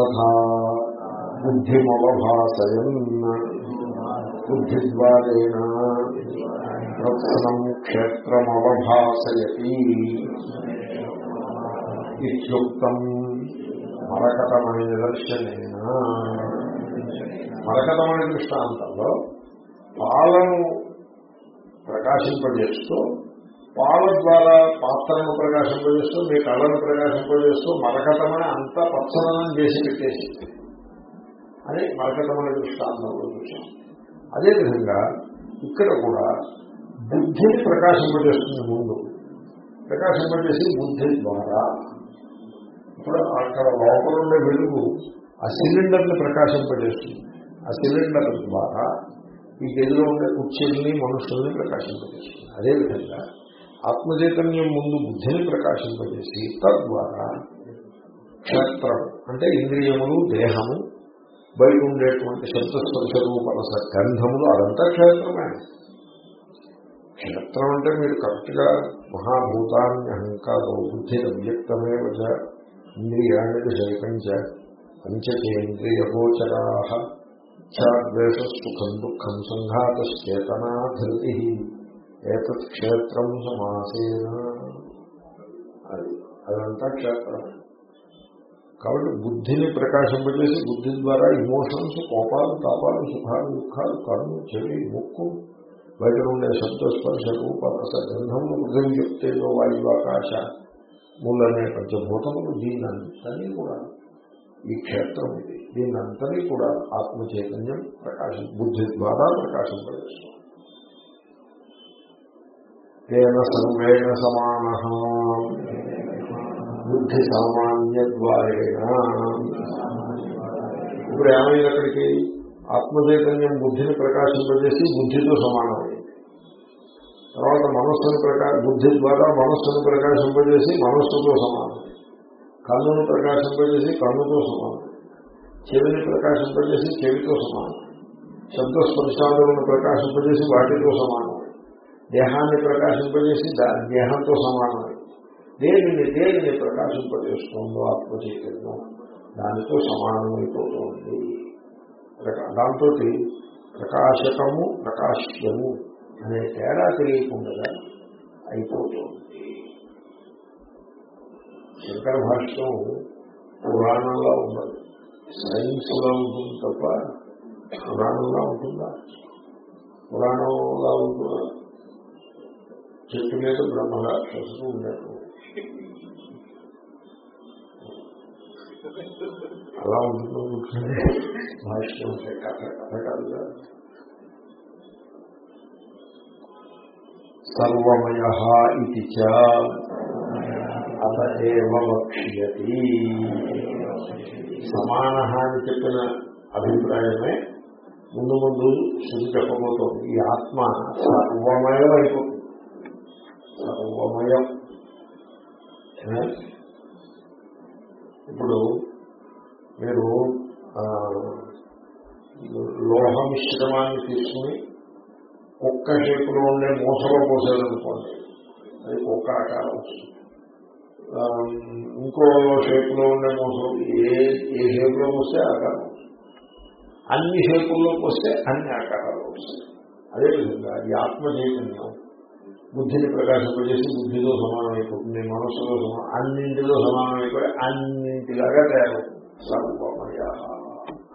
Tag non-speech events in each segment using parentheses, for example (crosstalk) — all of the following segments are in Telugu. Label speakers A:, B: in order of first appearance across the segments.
A: తథా బుద్ధిమవభాసయన్ బుద్ధిద్వారేణ ప్రసనం క్షేత్రమవభాసయతి ఇత్యుక్తం మరకటమణి నిదర్శనేన మరకటమణి దృష్టాంతంలో పాలను ప్రకాశింపజేస్తూ పాల ద్వారా పాత్రను ప్రకాశింపజేస్తూ మీ కళ్ళను ప్రకాశింపజేస్తూ మరకటమని అంతా పచ్చదనం చేసి పెట్టేసి. అని మరకటమని దృష్టాంతంలో చూసాం అదేవిధంగా ఇక్కడ కూడా బుద్ధిని ప్రకాశింపజేస్తుంది ముందు ప్రకాశింపజేసి బుద్ధి ద్వారా ఇప్పుడు అక్కడ లోపల ఉండే వెలుగు ఆ సిలిండర్ని ప్రకాశింపజేస్తుంది. ఆ సిలిండర్ ద్వారా ఈ గదిలో ఉండే కుర్చీల్ని మనుషుల్ని ప్రకాశింపజేస్తుంది. అదేవిధంగా ఆత్మచైతన్యం ముందు బుద్ధిని ప్రకాశింపజేసి తద్వారా క్షేత్రం అంటే ఇంద్రియములు దేహము బయట ఉండేటువంటి శబ్దస్పర్శ రూపరస గంధములు అదంతా క్షేత్రమే. క్షేత్రం అంటే మీరు కరెక్ట్గా మహాభూతాన్ని అహంకారం బుద్ధి అవ్యక్తమే వజ ఇంద్రియాణి విషయకంచ ఇచ్చాద్వేష సుఖం దుఃఖం సంఘాతశ్చేతనా ధృతి ఏతత్ క్షేత్రం సమాసేన అది అదంతా క్షేత్రం. కాబట్టి బుద్ధిని ప్రకాశింపజేసి బుద్ధి ద్వారా ఇమోషన్స్ కోపాలు తాపాలు సుఖాలు దుఃఖాలు కన్ను చెవి ముక్కు బయట ఉండే శబ్దస్పర్శ రూపరస గంధములు పృథివీ చెప్తేదో వాయువాకాశ మూలనే పంచభూతములు దీనంతని కూడా. ఈ క్షేత్రం ఇది. దీనంతని కూడా ఆత్మ చైతన్యం ప్రకాశం బుద్ధి ద్వారా ప్రకాశింపజేస్తుంది తేన సర్వేణ సమాన బుద్ధి సామాన్య ద్వారేణ ఇప్పుడు ఏమైంది అక్కడికి? ఆత్మచైతన్యం బుద్ధిని ప్రకాశింపజేసి బుద్ధితో సమానమైంది తర్వాత మనస్సును ప్రకా బుద్ధి ద్వారా మనస్సును ప్రకాశింపజేసి మనస్సుతో సమానం. కన్నును ప్రకాశింపజేసి కన్నుతో సమానం. చెవిని ప్రకాశింపజేసి చెవితో సమానం. శబ్దస్పర్శాలను ప్రకాశింపజేసి వాటితో సమానం. దేహాన్ని ప్రకాశింపజేసి దేహంతో సమానమే దేనిని దేనిని ప్రకాశింపజేస్తుందో ఆత్మచైతన్యం దానితో సమానమైపోతుంది. దాంతో ప్రకాశకము ప్రకాశ్యము అనే తేడా తెలియకుండా అయిపోతుంది. శంకర భాష్యం పురాణంలో ఉండదు సైన్స్ ఉంటుంది తప్ప పురాణంలో ఉంటుందా? పురాణంలో ఉంటుందా? చెట్టు మీద బ్రహ్మగా చూస్తూ ఉండేది అలా ఉంటుంది భాష్యం కథ కథ కాదుగా సర్వమయ ఇది అత వక్ష్యతి. సమాన అని చెప్పిన అభిప్రాయమే ముందు ముందు శుద్ధి చెప్పబోతోంది. ఈ ఆత్మ సర్వమయం అయిపోతుంది సర్వమయం. ఇప్పుడు మీరు లోహ మిశ్రమాన్ని తీసుకుని కుక్క షేపులో ఉండే మూసలో పోసేదనుకోండి అది కుక్క ఆకారం వస్తుంది. ఇంకో షేపులో ఉండే మూసలు ఏ ఏ షేపులో వస్తే ఆకారం అన్ని షేపుల్లోకి వస్తే అన్ని ఆకారాలు వస్తాయి. అదేవిధంగా ఈ ఆత్మ చైతన్యం బుద్ధిని ప్రకాశింపజేసి బుద్ధితో సమానమైపోతుంది మనస్సులో సమానం అన్నింటిలో సమానమైపోయి అన్నింటిలాగా తయారవుతుంది. సర్వమయ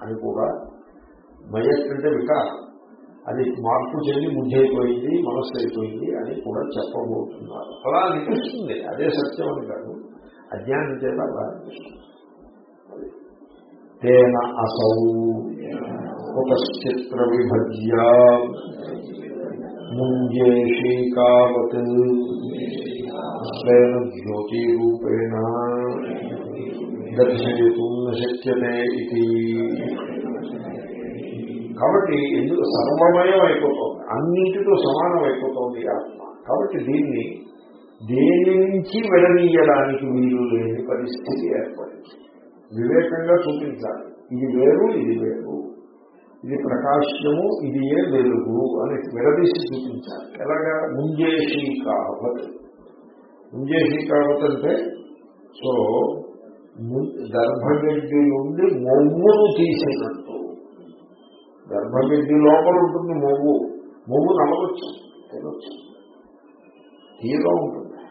A: అని కూడా మయత్ అంటే వికారం అది మార్పు చెంది బుద్ధి అయిపోయింది మనస్సు అయిపోయింది అని కూడా చెప్పబోతున్నారు. అలా అనిపిస్తుంది. అదే సత్యం అని కాదు. అజ్ఞానం చేత అలా అనిపిస్తుంది. తేన అసౌ. ఒక చిత్ర విభజ్య. ముంజేషీకావత్ స్వేన జ్యోతిరూపేణ దర్శయితూ శక్యతే ఇది కాబట్టి ఎందుకు సర్వమయం అయిపోతుంది? అన్నింటితో సమానం అయిపోతుంది ఆత్మ. కాబట్టి దీన్ని దేని నుంచి విడనీయడానికి వీలు లేని పరిస్థితి ఏర్పడింది. వివేకంగా చూపించాలి. ఇది వేరు ఇది వేరు. ఇది ప్రకాశ్యము ఇది ఏ వెలుగు అని విడదీసి చూపించాలి. ఎలాగా? ముంజేషి కావత్ ముంజేషి కావత్ అంటే సో గర్భగడ్డి నుండి మొవ్వును తీసినట్టు గర్భగడ్డి లోపల ఉంటుంది మొవ్వు మొవ్వు నడవచ్చు తినొచ్చు తీగా ఉంటుంది.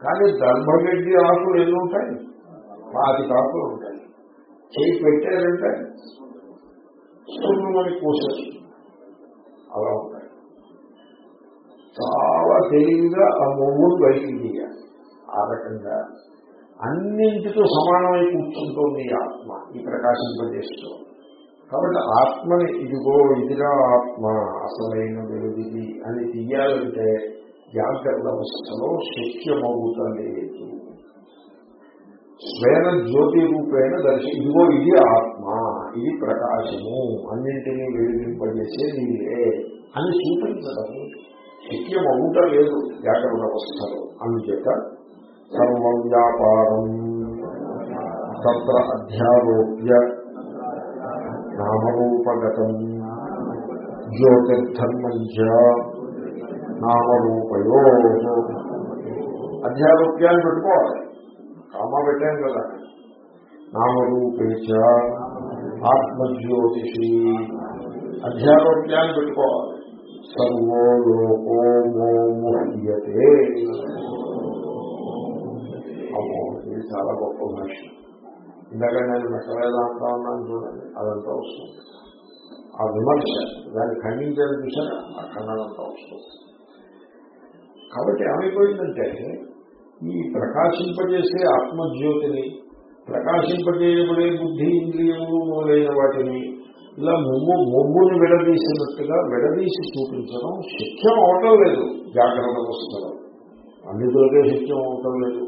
A: కానీ గర్భగడ్డి ఆకులు ఎన్ని ఉంటాయి? పాతి కాకులు ఉంటాయి. చేయి పెట్టారంటే సున్నమని కోసేది అలా ఉంటాయి. చాలా తెలివిగా ఆ మొవ్వును బయటికి తీయాలి ఆ రకంగా అన్నింటితో సమానమై కూర్చుంటోంది ఆత్మ ఈ ప్రకాశింపజేస్తూ కాబట్టి ఆత్మని ఇదిగో ఇదిగా ఆత్మ అసలైన వెలుదిది అని తీయాలంటే జాగ్రత్త అవస్థలో శక్యమవుతలేదు స్వేన జ్యోతి రూపేణ దర్శ ఇదిగో ఇది ఆత్మ ఇది ప్రకాశము అన్నింటినీ వెలిగింపజేసే నీవే అని చూపించడం శక్యమవుట లేదు వ్యాకరణ అవస్థలో అందుచేత సర్వ వ్యాపారం తత్ర అధ్యారోప్య నామరూపగతం జ్యోతిర్ధర్మంచ నామరూపయో. అధ్యారోప్యాన్ని పెట్టుకోవాలి. కామా పెట్టాం కదా. నామరూపేచ ఆత్మజ్యోతిషి అధ్యారోగ్యాన్ని పెట్టుకోవాలి. సర్వో లోకో అమ్మో ఇది చాలా గొప్ప భాష ఇందాక నేను మెట్టవేదాంతా ఉన్నాను చూడండి అదంతా వస్తుంది. ఆ విమర్శ దాన్ని ఖండించాలని చూసారా? ఆ ఖండనంతా వస్తుంది. కాబట్టి ఏమైపోయిందంటే ఈ ప్రకాశింపజేసే ఆత్మజ్యోతిని ప్రకాశింపజేయబడే బుద్ధి ఇంద్రియములు మొదలైన వాటిని ఇలా మొమ్ము మొమ్ముని విడదీసినట్టుగా విడదీసి చూపించడం శక్యం అవటం లేదు జాగ్రత్త అవస్థలో అన్నిటిలోకే శక్యం అవటం లేదు.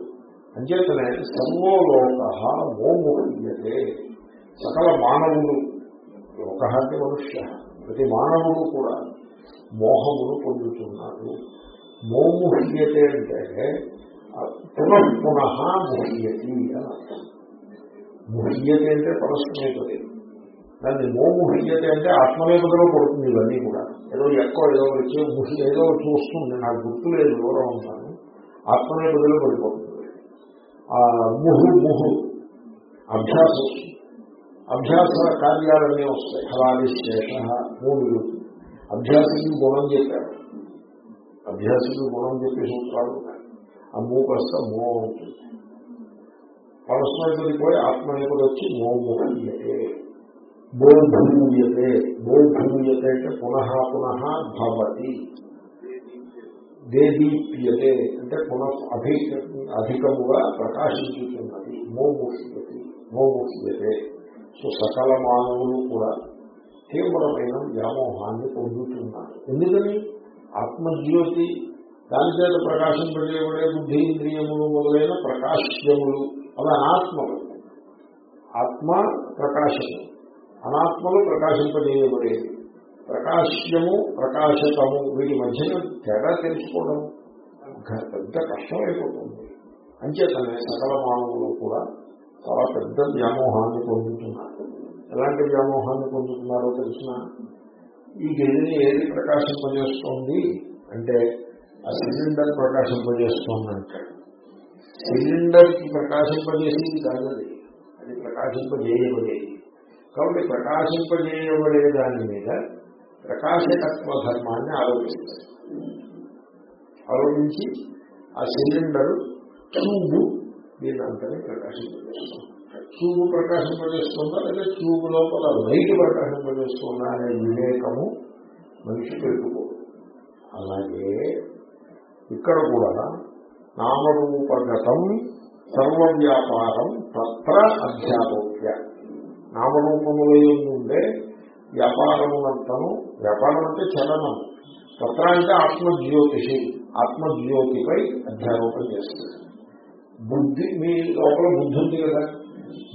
A: అంచేతనే సర్వోలోక మోముహ్యతే సకల మానవులు లోక అంటే మనుష్య ప్రతి మానవుడు కూడా మోహమును పొందుతున్నాడు. మోముహ్యతే అంటే పునః పునః ముహ్యతి అని అర్థం. ముహ్యతే అంటే పరస్మేపది దాన్ని మోముహ్యతే అంటే ఆత్మనేపదలో పడుతుంది ఇవన్నీ కూడా. ఏదో ఎక్కువ ఏదో వచ్చి ముహి ఏదో చూస్తుంది. నాకు గుర్తు లేదు దూరం ఉంటాను. ఆత్మనేపదిలో పడిపోతుంది. ఆ ముహు ముహు అభ్యాసం అభ్యాస కార్యాలన్నీ వస్తాయి. హలాది శేష మూడు అభ్యాసకి గుణం చెప్పారు. అభ్యాసకి గుణం చెప్పే సూత్రాలు ఉన్నాయి. ఆ మూ కాస్త మో అవుతుంది. పరస్మృతికి పోయి ఆత్మనేపది వచ్చి మోమూయతే బోధూయతే బోధూయతే అంటే పునః పునః భవతి. దేదీప్యతే అంటే పునః అధిక అధికముగా ప్రకాశించుతున్నది. మోముహ్యతి మోముహ్యతే సో సకల మానవులు కూడా తీవ్రమైన వ్యామోహాన్ని పొందుతున్నారు. ఎందుకని? ఆత్మజ్యోతి దాని చేత ప్రకాశింపజేయబడే బుద్ధి ఇంద్రియములు మొదలైన ప్రకాశ్యములు. అవి అనాత్మలు. ఆత్మ ప్రకాశము. అనాత్మలు ప్రకాశింపజేయబడేది ప్రకాశ్యము ప్రకాశకము వీటి మధ్యన తేడా తెలుసుకోవడం పెద్ద కష్టమైపోతుంది. అంచేతనే సకల మానవులు కూడా చాలా పెద్ద వ్యామోహాన్ని పొందుతున్నారు. ఎలాంటి వ్యామోహాన్ని పొందుతున్నారో తెలిసిన ఈ గదిని ఏది ప్రకాశింపజేస్తోంది అంటే ఆ సిలిండర్ ప్రకాశింపజేస్తుందంటాడు సిలిండర్ ప్రకాశింపజేసింది కాదది అది ప్రకాశింపజేయబడేది. కాబట్టి ప్రకాశింపజేయబడే దాని మీద ప్రకాశకత్వ ధర్మాన్ని ఆలోచిస్తారు ఆలోచించి ఆ సిలిండర్ ట్యూబ్ దీని అంతనే ప్రకాశింపజేస్తుంది ట్యూబ్ ప్రకాశింపజేస్తుందా లేదా ట్యూబ్ లోపల లైట్ ప్రకాశింపజేస్తుందా అనే వివేకము మనిషి పెట్టుకో అలాగే ఇక్కడ కూడా నామరూపగతం సర్వవ్యాపారం తత్ర అధ్యాపోక్య నామరూపముల ఉండే వ్యాపారమునంతను వ్యాపారం అంటే చలనం. తత్ర అంటే ఆత్మజ్యోతిషి ఆత్మజ్యోతిపై అధ్యారోపణ చేస్తుంది. బుద్ధి మీ లోపల బుద్ధి ఉంది కదా.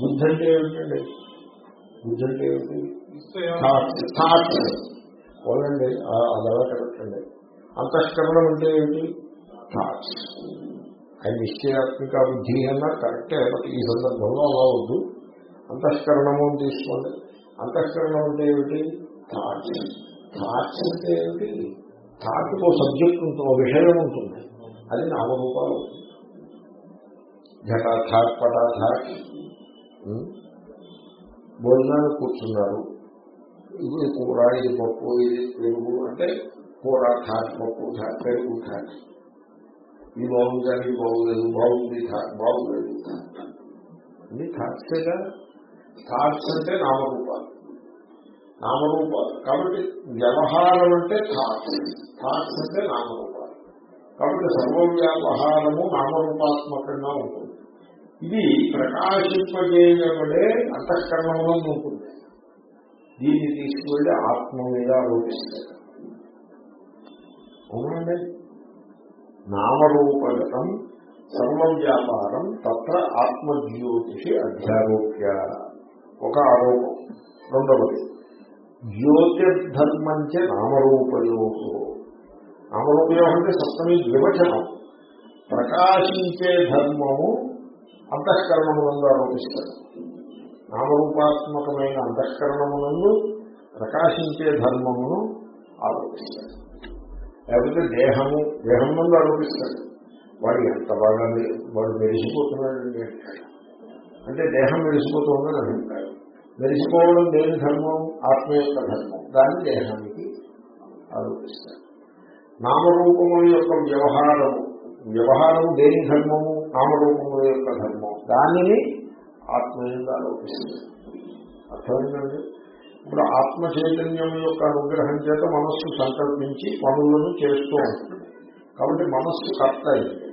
A: బుద్ధి అంటే ఏమిటండి? బుద్ధి అంటే ఏమిటి? అదలా పెట్టండి అంతఃకరణం అంటే ఏమిటి? థాట్స్ ఆయన నిశ్చయాత్మిక బుద్ధి అన్నా కరెక్టే ఈ సందర్భంలో అలా వద్దు. అంతఃకరణము అని తీసుకోండి. అంతఃకరణం అంటే ఏమిటి? థాట్స్ థాట్స్ అంటే ఏమిటి? థాట్ ఒక సబ్జెక్ట్ ఉంటుంది ఒక విషయం ఉంటుంది. అది నామరూపాలు ఘటా థాట్ పటా థాట్ భోజనాలు కూర్చున్నారు. ఇది కూర ఇది పప్పు ఇది పెరుగు అంటే కూర థాట్ పప్పు థాట్ పెరుగు థాట్ ఇది బాగుంది కానీ బాగులేదు బాగుంది థాట్ బాగులేదు థాట్ ఇది థాట్సేగా? థాట్స్ అంటే నామరూపాలు. నామరూపాలు. కాబట్టి వ్యవహారం అంటే థాట్స్. థాట్స్ అంటే నామరూపాలు. కాబట్టి సర్వవ్యావహారము నామరూపాత్మకంగా ఉంటుంది. ఇది ప్రకాశింపజేయబడే అంతఃకరణంలో ఉంటుంది. దీన్ని తీసుకువెళ్ళి ఆత్మ మీద ఆరోపిస్తారు. అవునండి. నామరూపగతం సర్వవ్యాపారం తత్ర ఆత్మజ్యోతిషి అధ్యారోప్య. ఒక ఆరోపం. రెండవది జ్యోతిర్ధర్మంచ నామరూపయో. నామరూపయోగం అంటే సప్తమి వివచనం ప్రకాశించే ధర్మము అంతఃకరణమునందు ఆరోపిస్తారు. నామరూపాత్మకమైన అంతఃకరణమునందు ప్రకాశించే ధర్మమును ఆరోపిస్తారు. లేకపోతే దేహము దేహం నుండి ఆరోపిస్తాడు వాడు ఎంత బాగా వాడు మెరిసిపోతున్నాడండి. అంటే దేహం మెరిసిపోతుందని అభిప్రాయం. మెరిసిపోవడం దేని ధర్మం? ఆత్మ యొక్క ధర్మం. దాన్ని దేహానికి ఆరోపిస్తాడు నామరూపముల యొక్క వ్యవహారము వ్యవహారము దేని ధర్మము? నామరూపముల యొక్క ధర్మం. దానిని ఆత్మ మీద ఆరోపిస్తుంది అర్థమైందండి? ఇప్పుడు ఆత్మ చైతన్యం యొక్క అనుగ్రహం చేత మనస్సు సంకల్పించి పనులను చేస్తూ ఉంటుంది. కాబట్టి మనస్సు కర్త అయింది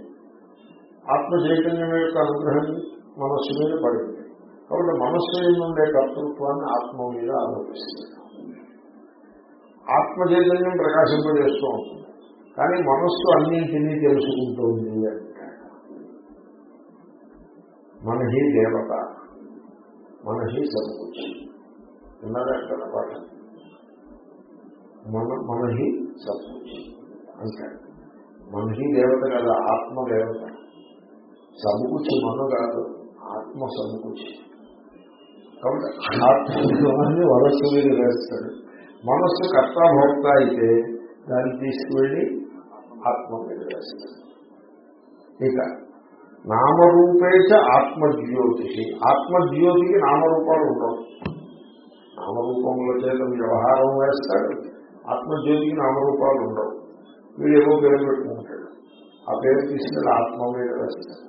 A: ఆత్మ చైతన్యం యొక్క అనుగ్రహం మనస్సు మీద పడింది. కాబట్టి మనస్సు నుండే ఉండే కర్తృత్వాన్ని ఆత్మ మీద ఆరోపిస్తుంది. ఆత్మ చైతన్యం ప్రకాశింపజేస్తూ ఉంటుంది. కానీ మనస్సు అన్నింటినీ తెలుసుకుంటుంది అంటాడు మన హీ దేవత మనహి హీ ఉన్నారా అక్కడ పాట? మన మన హీ సద్గుచి అంటాడు మన హీ దేవత కదా ఆత్మ దేవత. సముకుచి మన కాదు ఆత్మ సముకుచి. కాబట్టి ఆత్మని వరస్సు మీద వేస్తాడు. మనస్సు కర్తాభోక్త అయితే దాన్ని తీసుకువెళ్ళి ఆత్మ మీద వేస్తాడు. ఇక నామరూపేచ ఆత్మజ్యోతిషి. ఆత్మజ్యోతికి నామరూపాలు ఉండవు. నామరూపముల చేత వ్యవహారం వేస్తాడు. ఆత్మజ్యోతికి నామరూపాలు ఉండవు. వీడేవో పేరు పెట్టుకుంటాడు. ఆ పేరు తీసుకెళ్ళి ఆత్మ మీద వేస్తాడు.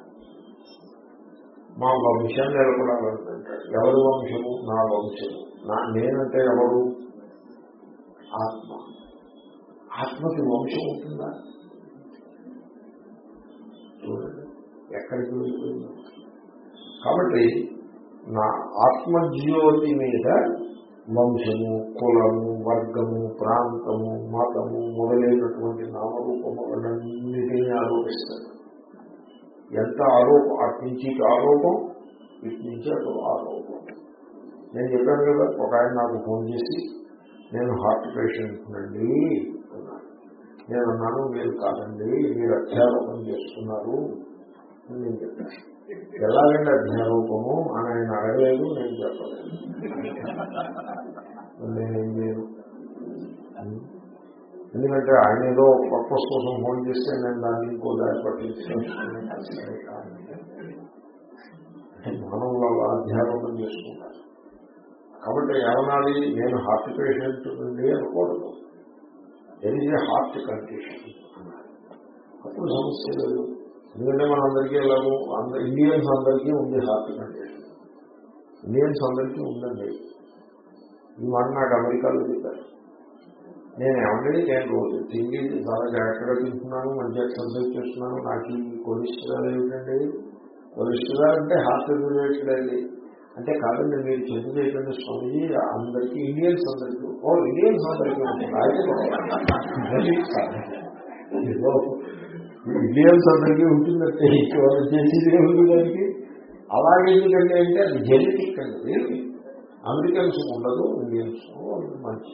A: మా వంశం నిలబడాలంటాడు ఎవరి వంశము? నా వంశము. నా నేనంటే ఎవరు? ఆత్మ. ఆత్మకి వంశం ఉంటుందా? చూడండి. ఎక్కడికి వెళ్ళిపోయిందో. కాబట్టి నా ఆత్మజ్యోతి మీద వంశము కులము వర్గము ప్రాంతము మతము మొదలైనటువంటి నామరూపములన్నిటినీ ఆరోపిస్తాడు ఎంత ఆరోపం అటు నుంచి ఆరోపం ఇటు నుంచి అటు ఆరోపం. నేను చెప్పాను కదా ఒక ఆయన నాకు ఫోన్ చేసి నేను హార్ట్ పేషెంట్ అండి నేను అన్నాను మీరు కాదండి మీరు అధ్యారోపణ చేస్తున్నారు అని నేను చెప్పాను. ఎలాగండి అధ్యారోపము అని ఆయన అడగలేదు నేను చెప్పలేదు. నేనేం చేయను? ఎందుకంటే ఆయన ఏదో పర్పస్ కోసం ఫోన్ చేస్తే నేను దాన్ని ఇంకో దారి పట్టించుకుంటున్నాను అంటే మానవులు అలా అధ్యారోపణ చేసుకుంటారు. కాబట్టి ఏమనాలి? నేను హార్ట్ పేషెంట్ నుండి అనకూడదు ఎనిజే హార్ట్ కండిషన్ అప్పుడు సమస్య లేదు. ఎందుకంటే మనందరికీ ఎలాగో అందరు ఇండియన్స్ అందరికీ ఉంది హార్ట్ కండిషన్ ఇండియన్స్ అందరికీ ఉందండి. ఈ మాట నాకు అమెరికాలో చెప్పారు. నేను ఏమంటే నేను రోజు తిండి చాలా జాగ్రత్తగా తింటున్నాను మంచి ఎక్సర్సైజ్ చేస్తున్నాను. నాకు ఈ కొలెస్ట్రాల్ ఏమిటండి? కొలెస్ట్రాల్ అంటే హార్ట్ రిలేటెడ్ అది అంటే కాదండి మీరు చెప్పు చేయకండి స్వామిజీ అందరికీ ఇండియన్స్ అందరికీ ఓ ఇండియన్స్ అందరికీ (laughs) ఇండియన్స్ అందరికీ ఉంటుందంటే వాళ్ళు చేసేది ఏముంది దానికి? అలాగే ఎందుకంటే అంటే అది జెనెటిక్ అండి అమెరికన్స్ ఉండదు ఇండియన్స్ మంచి.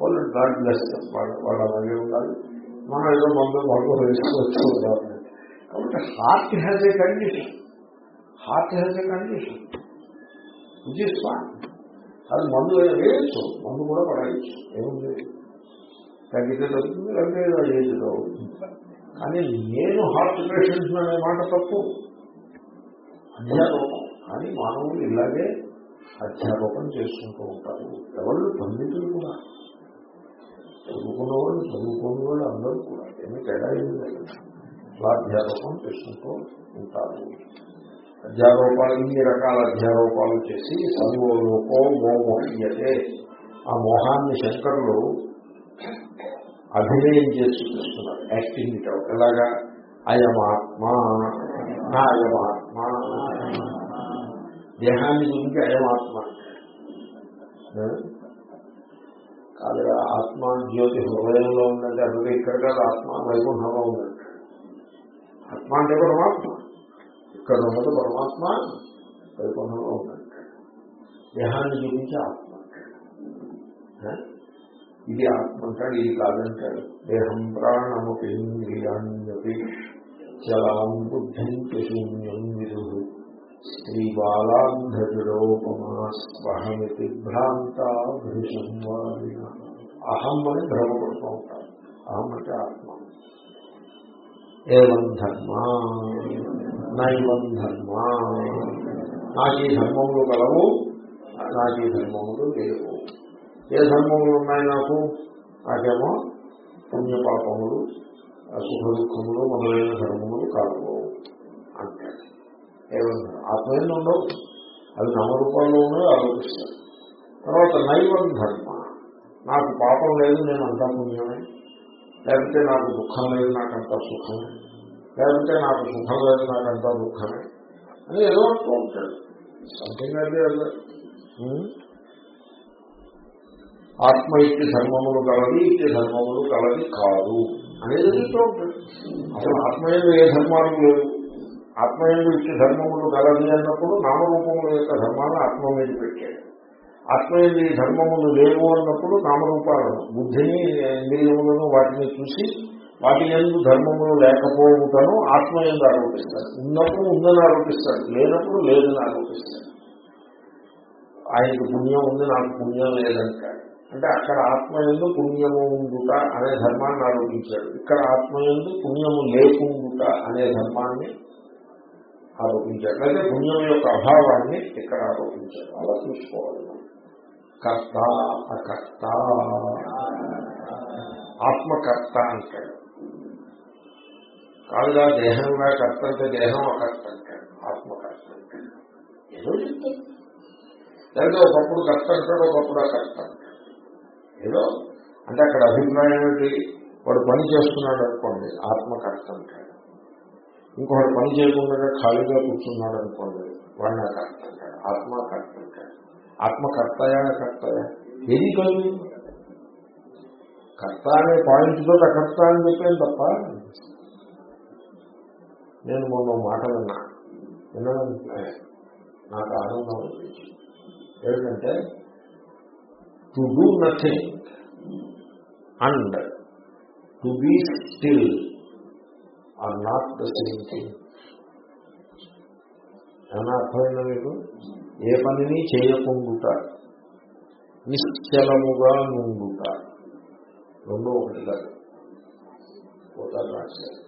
A: వాళ్ళు గాడ్ బ్లెస్ వాళ్ళు వాళ్ళు అలాగే ఉండాలి. మనం ఏదో మందు మందు వేసుకోవచ్చు ఉండాలి కాబట్టి heart has a condition heart has a condition ఉద్దేశమా అది మందు వేయచ్చు. మందు కూడా పడేయచ్చు. ఏముంది? తగ్గితే తగ్గుతుంది లేకపోతే ఏజ్లో కానీ నేను హార్ట్ పేషెంట్ అనే మాట తప్పు. అధ్యారోపం కానీ మానవులు ఇలాగే అధ్యాపకం చేసుకుంటూ ఉంటారు. ఎవరు? పండితులు కూడా. చదువుకున్న వాళ్ళు చదువుకున్న వాళ్ళు అందరూ కూడా. ఏమి తేడా ఏమి లేదు. అలా అధ్యారోపం చేసుకుంటూ ఉంటారు. అధ్యారోపాలు ఇన్ని రకాల అధ్యారోపాలు చేసి సంగోలోకో మోమోహ్యతే ఆ మోహాన్ని శంకరులు అభినయం చేసి చూపిస్తున్నారు యాక్టింగ్ ఇట్ అవుట్ ఎలాగా అయమాత్మ నా అయమాత్మ దేహాన్ని గురించి అయమాత్మ కాదు ఆత్మ జ్యోతి హృదయంలో ఉందంటే అందుకే ఇక్కడ కాదు ఆత్మ వైకుంఠంలో ఉందంట ఆత్మ అంటే పరమాత్మ. ఇక్కడ ఉన్నది పరమాత్మ వైకుంఠంలో ఉందంట దేహాన్ని గురించి ఆత్మ అంటాడు. ఇది ఆత్మ అంటాడు ఇది కాదంటాడు. దేహం ప్రాణమపి ఇంద్రియాణ్యపి చలాం బుద్ధిం శూన్యం విదు. స్త్రీ బాలాంధజడోపమాస్వహమితి భ్రాంత భృషం అహం అని భ్రమపడుతూ ఉంటారు. అహం అంటే ఆత్మ. ఏవం ధర్మ? నైవం ధర్మ? నాకు ఈ ధర్మములు కలవు నాకు ఈ ధర్మములు లేవు. ఏ ధర్మములు ఉన్నాయి నాకు? నాకేమో పుణ్యపాపములు సుఖ దుఃఖములు మొదలైన ధర్మములు కావు అంటాడు ఏమన్నా ఆత్మీయంలో ఉండవు. అవి నామరూపాల్లో ఉన్నవి ఆలోచిస్తారు. తర్వాత నైవం ధర్మ నాకు పాపం లేదు నేను అంతా పుణ్యమే. లేకపోతే నాకు దుఃఖం లేదు నాకంతా సుఖమే లేకపోతే నాకు సుఖం లేదు నాకంతా దుఃఖమే. అని ఏదో అంటూ ఉంటాడు. సంథింగ్ అదే ఆత్మ ఇట్టి ధర్మములు కలది ఇట్టి ధర్మములు కలది కాదు అనేది చెప్తూ ఉంటాడు. అసలు ఆత్మయంలో ఏ ధర్మాలు లేవు. ఆత్మయంలో ఇట్టి ధర్మములు కలది అన్నప్పుడు నామరూపముల యొక్క ధర్మాన్ని ఆత్మ మీద పెట్టాడు. ఆత్మయంలో ఈ ధర్మములు లేవు అన్నప్పుడు నామరూపాలను బుద్ధిని ఇంద్రియములను వాటిని చూసి వాటి ఎందు ధర్మములు లేకపోవటను ఆత్మ ఎందు ఆరోపిస్తాడు. ఉన్నప్పుడు ఉందని ఆరోపిస్తాడు లేనప్పుడు లేదని ఆరోపిస్తాడు. ఆయనకు పుణ్యం ఉంది నాకు పుణ్యం లేదంటాడు. అంటే అక్కడ ఆత్మయందు పుణ్యము ఉండుట అనే ధర్మాన్ని ఆరోపించాడు ఇక్కడ ఆత్మయందు పుణ్యము లేకుండుట అనే ధర్మాన్ని ఆరోపించాడు అయితే పుణ్యం యొక్క అభావాన్ని ఇక్కడ ఆరోపించాడు అలా చూసుకోవాలి కర్త అకర్త. ఆత్మకర్త అంటాడు. కాదుగా దేహంగా కర్త అంటే దేహం అకర్త అంటాడు. ఆత్మకర్త అంటాడు. ఏదో చెప్తాడు. లేదా ఒకప్పుడు కర్త అంటాడు ఒకప్పుడు అకర్త అంటాడు. ఏదో? అంటే అక్కడ అభిప్రాయం ఏంటి వాడు పని చేస్తున్నాడు అనుకోండి ఆత్మకర్త అంటాడు ఇంకొకటి పని చేయకుండా ఖాళీగా కూర్చున్నాడు అనుకోండి వాడిని కర్త అంటాడు ఆత్మకర్త అంటాడు ఆత్మకర్తయా కర్తయా? ఏది కాదు. కర్త అనే పాయింట్ తోటి అని చెప్పాను తప్ప? నేను మొన్న మాట విన్నా. విన్నాను నాకు ఆనందం అనిపించింది. ఏంటంటే to do nothing and to be still are not the same thing ఏమైనా అర్థమైందా మీకు? ఏ పనిని చేయకుండుట నిశ్చలముగా నుండుట. రెండో ఒకటి కాదు. పోతారు రాశారు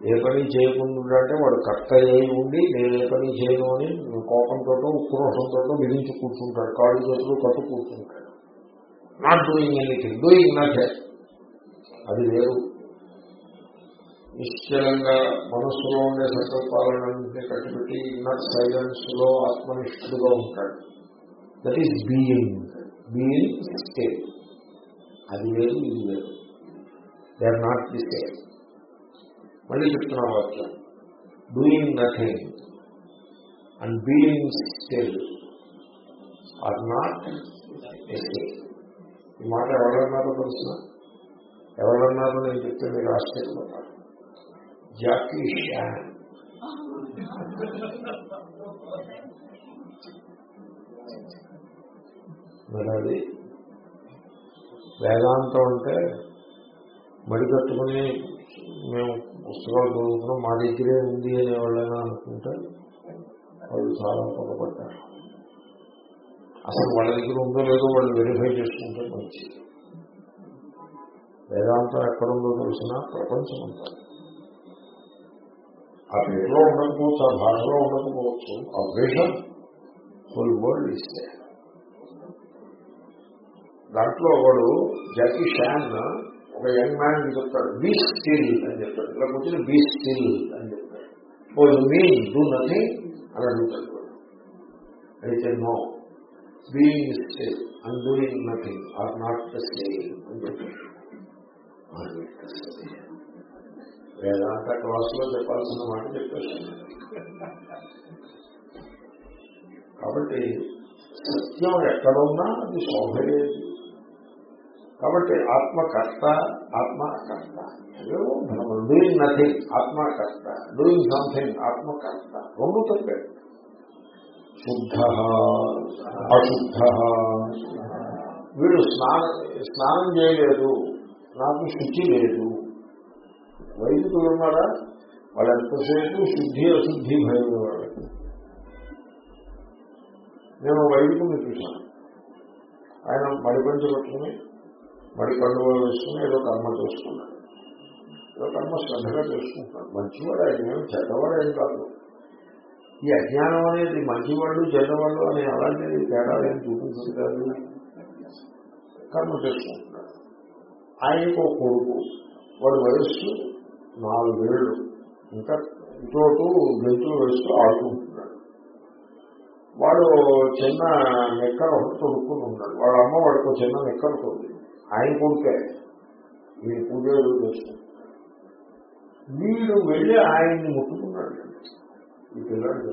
A: ఏ పని చేయకుండా అంటే వాడు కర్త అయి ఉండి నేను ఏ పని చేయను అని కోపంతో ఉక్రోషంతో విధించి కూర్చుంటాడు. కాళ్ళు చేతులు కట్టు కూర్చుంటాడు. నాట్ డూయింగ్ ఎనీథింగ్ డూయింగ్ నటే అది లేదు నిశ్చలంగా మనస్సులో ఉండే సంకల్పాలన్నింటినీ కట్టుబెట్టి ఇన్నర్ సైలెన్స్లో ఆత్మనిష్ఠుడుగా ఉంటాడు. That is being being state అది వేరు ఇది లేదు they are not the same మళ్ళీ చెప్తున్నా వాక్యం. Doing nothing and being still are not ఈ మాట ఎవరన్నారో తెలుసిన ఎవరన్నారో నేను చెప్తే మీరు ఆశ్చర్యపోతారు. Jackie Chan. మరి అది వేదాంతం అంటే మడి కట్టుకుని మేము పుస్తకాలు చదువుతున్నాం మా దగ్గరే ఉంది అనే వాళ్ళైనా అనుకుంటే వాళ్ళు చాలా పొరపడ్డారు అసలు వాళ్ళ దగ్గర ఉందో లేదో వాళ్ళు వెరిఫై చేసుకుంటే మంచిది. వేదాంతం ఎక్కడుందో తెలిసినా ప్రపంచం అంతా. ఆ పేరులో ఉండకపోవచ్చు ఆ భాషలో ఉండకపోవచ్చు ఆ విషన్ ఫుల్ వరల్డ్ ఇస్తే దాంట్లో వాడు జాకీ షాన్ ఒక యంగ్ మ్యాన్ చెప్తాడు. బీ స్టిల్ అని చెప్తాడు. ఇలా కూర్చొని బీ స్టిల్ అని చెప్తాడు. Oh you mean do nothing అని అడుగుతాడు అయితే no being still and doing nothing are not the same అని చెప్తాడు. వేదాంత క్లాసులో చెప్పాల్సిన మాట చెప్పేసాను కాబట్టి సత్యం ఎక్కడున్నా అది శోభలేదు కాబట్టి ఆత్మకర్త ఆత్మకర్త. ఏవో భ్రమలు డూయింగ్ నథింగ్ ఆత్మకర్త. డూయింగ్ సంథింగ్ ఆత్మకర్త. రెండు తప్పే శుద్ధ అశుద్ధ. వీడు స్నాన స్నానం చేయలేదు నాకు శుచి లేదు. వైదికులు ఉన్నారా వాళ్ళు ఎంతసేపు శుద్ధి అశుద్ధి భయం నేను వైదికుని చూశాను. ఆయన మడి పంచి మడి పండుగ వేసుకుని ఏదో కర్మ చేసుకున్నాడు ఏదో కర్మ శ్రద్ధగా చేసుకుంటున్నాడు మంచివాడు ఆయన ఏమి చెడ్డవాడు ఏం కాదు. ఈ అజ్ఞానం అనేది మంచివాళ్ళు చెడ్డవాళ్ళు అనే అలాంటిది తేడా ఏం చూపించదు కాదు. కర్మ చేసుకుంటున్నాడు ఆయనకు ఒక కొడుకు. వాడి వయస్సు నాలుగేళ్ళు. ఇంకా ఇటు గెంతులు వేస్తూ ఆడుకుంటున్నాడు. వాడు చిన్న నిక్కర ఒకటి తొడుక్కుని ఉన్నాడు వాళ్ళ అమ్మ వాడికి చిన్న నిక్కర తొడుగు ఆయన కొడుకే. వీడి పూజలు చేసుకుంటున్నాడు వీడు వెళ్ళి ఆయన్ని ముట్టుకున్నాడు. ఈ పిల్లడు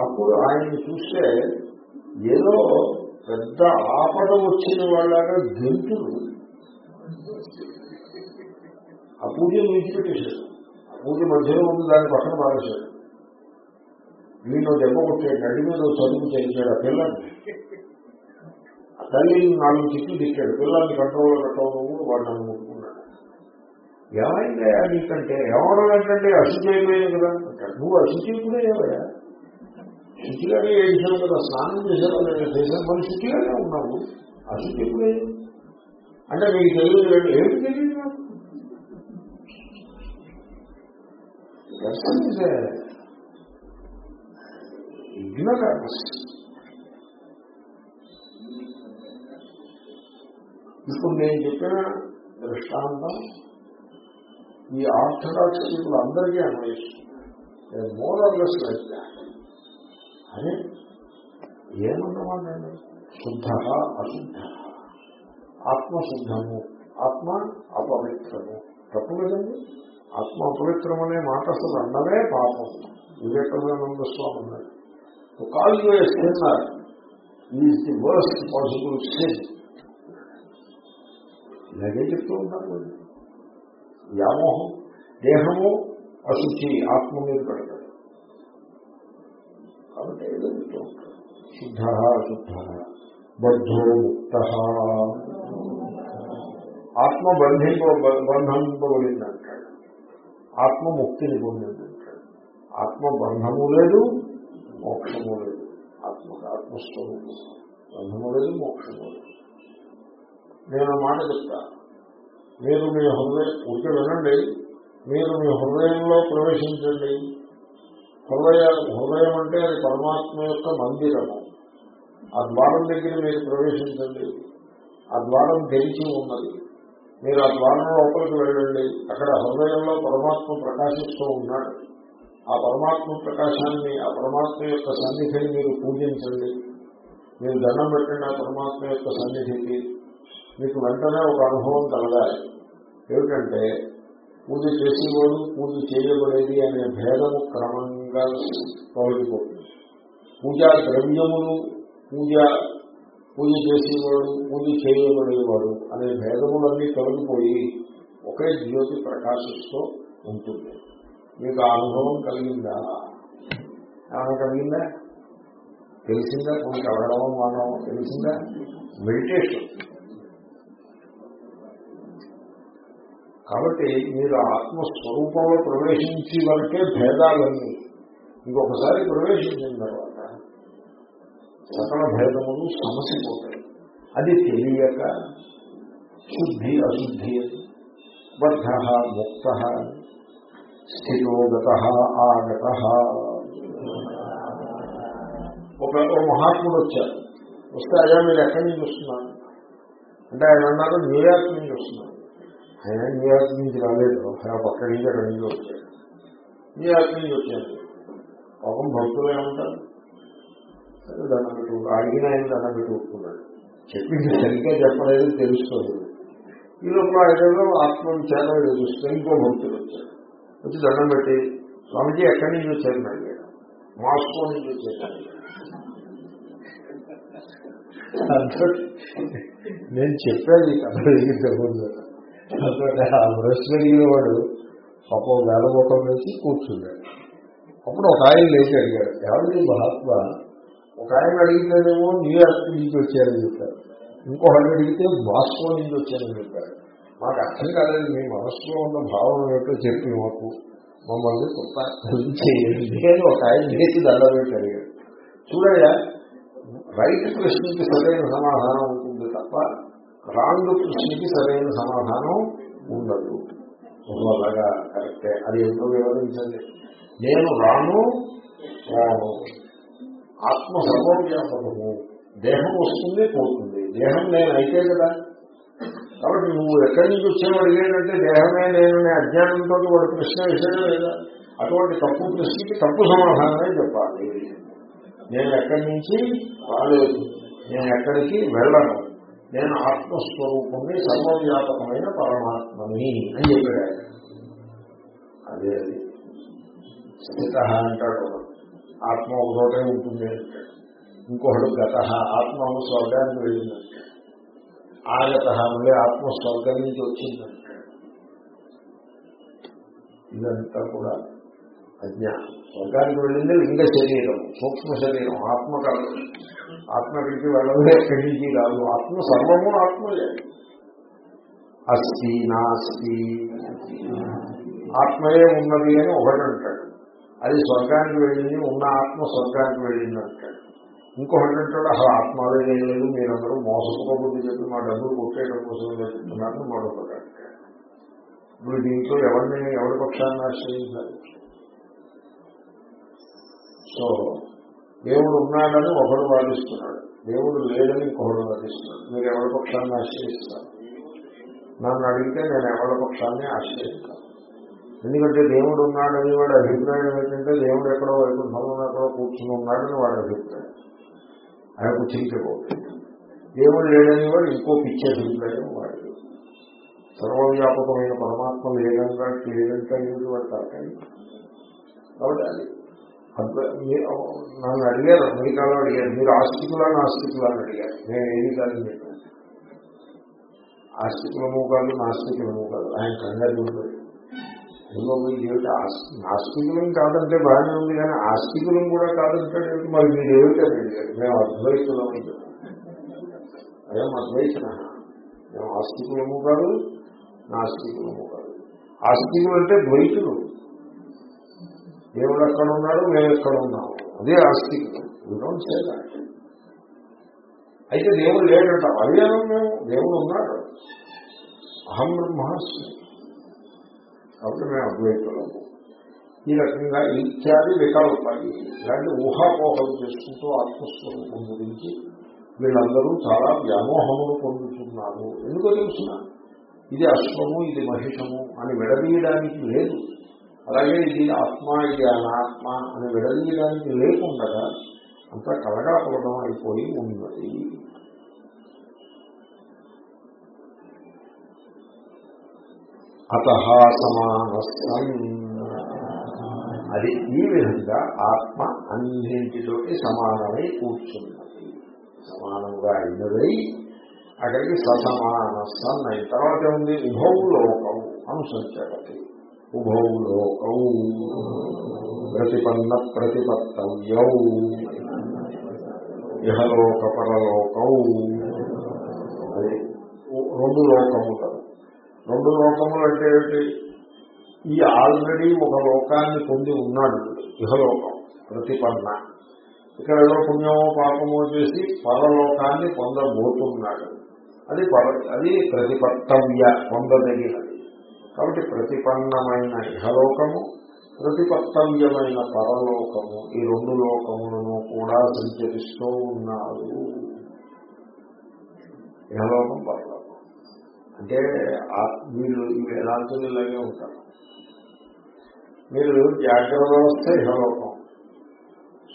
A: అప్పుడు ఆయన్ని చూస్తే ఏదో పెద్ద ఆపద వచ్చిన వాళ్ళగా గెంతులు ఆ పూజను విడిచిపెట్టేశాడు ఆ పూజ మధ్యలో ఉంది దాని పక్కన మారేశాడు వీళ్ళు దెబ్బ కొట్టే నడి మీద చదువు చేయించాడు ఆ పిల్లల్ని తల్లి నాలుగు చిట్లు తిట్టాడు పిల్లల్ని కంట్రోల్లో పెట్టవు నువ్వు వాడు నన్ను ఏమైందా నీకంటే? ఎవరు ఏంటంటే అశుచి అయిపోయాయి కదా. నువ్వు అశుచి కూడా ఏవయ్యా? శుచిగానే ఏడిచావు కదా? స్నానం చేశావు నేను చేశాను. మరి శుచిగానే ఉన్నావు. అశుచి ఎప్పుడే అంటే మీకు తెలియదు ఏమిటి తెలియదు నాకు? ఇగ్నోరెన్స్ ఇప్పుడు నేను చెప్పిన దృష్టాంతం ఈ ఆర్థడాక్స్ పీపుల్ అందరికీ అన్వయిస్తుంది మోరల్లెస్ లైక్ అదే ఏమన్నమానండి శుద్ధ అశుద్ధ. ఆత్మశుద్ధము. ఆత్మ అపవిత్రము. తప్పు కదండి? ఆత్మ అపవిత్రం అనే మాట అసలు అన్నమే పాపం. వివేకానంద స్వామి అన్నాడు call you sinner is the worst possible sin ఇలాగే చెప్తూ ఉంటారు వ్యామోహం దేహము అశుచి ఆత్మ మీద పెడతాడు కాబట్టి ఏదో చెప్తూ ఉంటాడు శుద్ధ అశుద్ధ బద్ధో ముక్త. ఆత్మ బంధింప బంధింపబడింది అంటాడు ఆత్మ ముక్తిని పొందింది ఆత్మ బంధము లేదు మోక్షము లేదు. ఆత్మ ఆత్మస్వరూపం. బంధము లేదు మోక్షము లేదు. నేను మాట చెప్తా. మీరు మీ హృదయం ఉంటే వినండి. మీరు మీ హృదయంలో ప్రవేశించండి. హృదయ హృదయం అంటే అది పరమాత్మ యొక్క మందిరము. ఆ ద్వారం దగ్గర మీరు ప్రవేశించండి. ఆ ద్వారం తెరిచి ఉన్నది. మీరు ఆ ద్వారం లోపలికి వెళ్ళండి. అక్కడ హృదయంలో పరమాత్మ ప్రకాశిస్తూ ఉన్నాడు. ఆ పరమాత్మ ప్రకాశాన్ని ఆ పరమాత్మ యొక్క సన్నిధిని మీరు పూజించండి. మీరు దండం పెట్టండి ఆ పరమాత్మ యొక్క సన్నిధికి. మీకు వెంటనే ఒక అనుభవం కలగాలి. ఏమిటంటే పూజ చేసేవాడు పూజ చేయబడేది అనే భేదము క్రమంగా తొలగిపోతుంది పూజా ద్రవ్యములు పూజ పూజ చేసేవాడు పూజ చేయబడేవాడు అనే భేదములన్నీ తొలగిపోయి ఒకే జ్యోతి ప్రకాశిస్తూ ఉంటుంది. మీకు ఆ అనుభవం కలిగిందా? ఏమైనా కలిగిందా? తెలిసిందా? కొంచెం అడగడం మానవం తెలిసిందా? మెడిటేషన్. కాబట్టి మీరు ఆత్మస్వరూపంలో ప్రవేశించి వరకే భేదాలన్నీ. ఇంకొకసారి ప్రవేశించిన తర్వాత సకల భేదములు సమసిపోతాయి. అది తెలియక శుద్ధి అశుద్ధి బద్ధ ముక్త స్థితోగత ఆగత. ఒక మహాత్ముడు వచ్చారు. వస్తే అయ్యా మీరు ఎక్కడి నుంచి వస్తున్నారు? అంటే ఆయన అన్నారు న్యూయార్క్ నుంచి వస్తున్నారు. ఆయన న్యూయార్క్ నుంచి రాలేదు. ఆయన పక్క నుంచి అక్కడి నుంచి వచ్చారు న్యూయార్క్ నుంచి వచ్చాను పాపం భక్తులు ఏమంటారు? దండం పెట్టు అడిగిన ఆయన దండం పెట్టుకున్నాడు చెప్పింది సరిగ్గా చెప్పలేదు తెలుసుకోలేదు ఈ లోపల ఐదేళ్ళు ఆత్మవిచారం చూస్తే ఇంకో భక్తులు వచ్చారు వచ్చి దండం పెట్టి స్వామిజీ ఎక్కడి నుంచి వచ్చారని అడిగాడు. మాస్కో నుంచి వచ్చారు. నేను చెప్పాను ఈ కథ ఆ ప్రశ్న అడిగిన వాడు పాపం వేలబోటం వేసి కూర్చున్నాడు. అప్పుడు ఒక ఆయన లేచి అడిగాడు ఎవరి మహాత్మా ఒక ఆయన అడిగితేనేమో న్యూయార్క్ నుంచి వచ్చారని చెప్పారు. ఇంకొకటి అడిగితే మాస్కో నుంచి వచ్చారని చెప్పారు. మాకు అర్థం కాలేదు మీ మనస్సులో ఉన్న భావం ఏంటో చెప్పి మాకు మమ్మల్ని కృతార్థం చేయండి నేను ఒక ఆయన లేచి దండబెట్టి అడిగాడు. చూడయ్యా రైతు ప్రశ్నకి సరైన సమాధానం ఉంటుంది తప్ప రాంగ్ ప్రశ్నకి సరైన సమాధానం ఉండదు. అలాగా కరెక్టే. అది ఎంతో వివరించండి. నేను రాను రాను. ఆత్మ సర్వవ్యాపకము. దేహం వస్తుంది పోతుంది. దేహం నేను అయితే కదా? కాబట్టి నువ్వు ఎక్కడి నుంచి వచ్చావు అడిగేటంటే దేహమే నేను అజ్ఞానంతో వాడు ప్రశ్న వేసాడే లేదా? అటువంటి తప్పు ప్రశ్నకి తప్పు సమాధానమే చెప్పాలి. నేను ఎక్కడి నుంచి రాలేదు. నేను ఎక్కడికి వెళ్ళను. నేను ఆత్మస్వరూపమే సర్వవ్యాపకమైన పరమాత్మని అని చెప్పాడు అదే అది. స్థిత అంటాడు ఆత్మ ఒకటే ఉంటుంది అంటాడు ఇంకొకడు గత ఆత్మ స్వర్గానికి వెళ్ళిందంటాడు ఆగత మళ్ళీ ఆత్మ స్వర్గం నుంచి వచ్చిందంటాడు ఇదంతా కూడా అజ్ఞానం స్వర్గానికి వెళ్ళింది లింగ శరీరం సూక్ష్మ శరీరం ఆత్మ కాదు ఆత్మ ఎక్కడికి వెళ్ళదు ఎక్కడి కాదు ఆత్మ సర్వము ఆత్మయే అస్థి నాస్తి. ఆత్మయే ఉన్నది అని ఒకటంటాడు. అది స్వర్గానికి వెళ్ళింది ఉన్న ఆత్మ స్వర్గానికి వెళ్ళింది అంటాడు. ఇంకొకటి అంటాడు అసలు ఆత్మదే లేదు మీరందరూ మోసపోబుద్ధి చెప్పి మా డబ్బులు కొట్టేయడం కోసం చెప్తున్నారని మరొకటి అంటాడు. ఇప్పుడు దీంట్లో ఎవరిని ఎవరి పక్షాన్ని ఆశ్రయించాలి? సో దేవుడు ఉన్నాడని ఒకడు వాదిస్తున్నాడు. దేవుడు లేడని ఇంకొకడు వాదిస్తున్నాడు. మీరు ఎవరి పక్షాన్ని ఆశ్రయిస్తారు? నన్ను అడిగితే నేను ఎవరి పక్షాన్ని ఆశ్రయిస్తాను. ఎందుకంటే దేవుడు ఉన్నాడని వాడి అభిప్రాయం ఏంటంటే దేవుడు ఎక్కడో వైకుంఠంలో ఎక్కడో కూర్చుని ఉన్నాడని వాడి అభిప్రాయం. ఆయనకు చిరికిపోతుంది దేవుడు లేడని వాడు ఇంకో పిచ్చే అభిప్రాయం వాడు. సర్వవ్యాపకమైన పరమాత్మ లేదంటే లేదంటే వాడు తాకండి కాబట్టి అది. నన్ను అడిగారు అమెరికాలో అడిగారు? మీరు ఆస్తికులా నాస్తికులా అని అడిగారు. నేను ఏది కాదు చెప్పాను. ఆస్తికులము కాదు నాస్తికులము కాదు ఆయన కంగారు ఉంటాడు మీరు ఏమిటి నాస్తికులం కాదంటే బాగానే ఉంది కానీ ఆస్తికులం కూడా కాదంటే మరి మీరు ఏమిటి అడిగారు. మేము అద్వైతులం అదే అద్వైతున మేము ఆస్తికులము కాదు నాస్తికులము కాదు. ఆస్తికులు అంటే ద్వైతులు. దేవుడు ఎక్కడ ఉన్నాడు? మేము ఎక్కడ ఉన్నాము అదే ఆస్తి. అయితే దేవుడు లేడంట. అయ్యాను మేము. దేవుడు ఉన్నాడు. అహం బ్రహ్మాస్మి కాబట్టి మేము అద్వైతులము. ఈ రకంగా ఇత్యాది వికల్పాలు. ఇలాంటి ఊహాపోహలు చేసుకుంటూ ఆత్మస్వరూపం గురించి వీళ్ళందరూ చాలా వ్యామోహములు పొందుతున్నారు. ఎందుకో తెలుసిన? ఇది అశ్వము ఇది మహిషము అని విడదీయడానికి లేదు. అలాగే ఇది ఆత్మ ఇది అనాత్మ అని విడదీయడానికి లేకుండా అంత కలగాపలడం అయిపోయి ఉన్నది. అత సమానస్థం అది ఈ విధంగా ఆత్మ అన్నింటితోటి సమానమై కూర్చున్నది. సమానంగా అయినదై అక్కడికి ససమానస్థం అయిన తర్వాత ఏముంది ఉభౌ లోకం అనుసరించబడి ఉభౌ లోకౌ. ప్రతిపన్న ప్రతిపత్తవ్యౌ. ఇహలోక పరలోకౌ. అది రెండు లోకములు. రెండు లోకములు అంటే ఏమిటి? ఈ ఆల్రెడీ ఒక లోకాన్ని పొంది ఉన్నాడు. ఇహలోకం ప్రతిపన్న. ఇక్కడ ఏదో పుణ్యమో పాపమో చేసి పరలోకాన్ని పొందబోతున్నాడు. అది పర అది ప్రతిపత్తవ్య పొందదగిన కాబట్టి ప్రతిపన్నమైన ఇహలోకము ప్రతిపత్తవ్యమైన పరలోకము ఈ రెండు లోకములను కూడా సంచరిస్తూ ఉన్నారు. ఇహలోకం పరలోకం. అంటే వీళ్ళు ఈ వేదాంతులు ఇలాగే ఉంటారు? మీరు జాగ్రత్త వ్యవస్థ ఇహలోకం